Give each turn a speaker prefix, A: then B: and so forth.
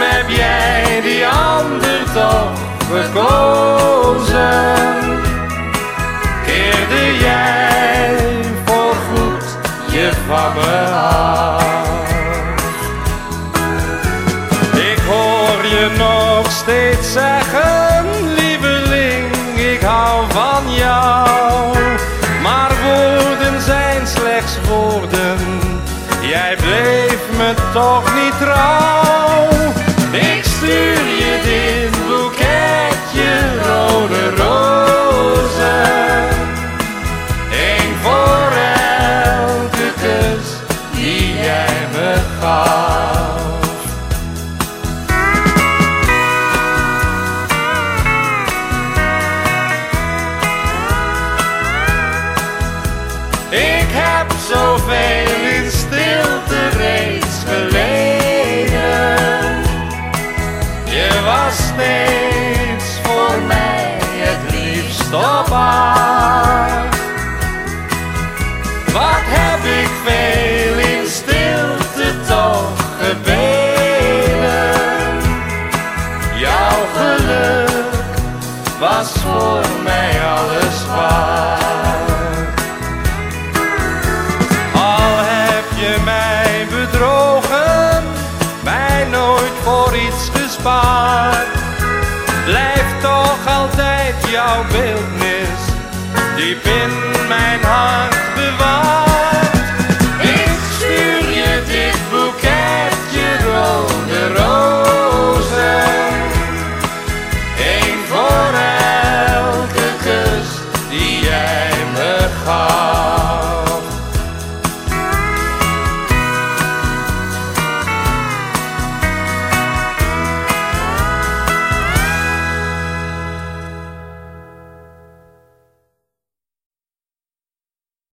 A: heb jij die ander toch verkozen? Keerde jij voor goed je van af? Ik hoor je nog steeds zeggen, lieveling, ik hou van jou. Maar woorden zijn slechts woorden, jij bleef me toch niet trouw. Ik heb zoveel in stilte reeds geleden. Je was steeds voor mij het liefst op aard. Was voor mij alles waard. Al heb je mij bedrogen, mij nooit voor iets gespaard. Blijft toch altijd jouw beeldnis, diep in mijn hart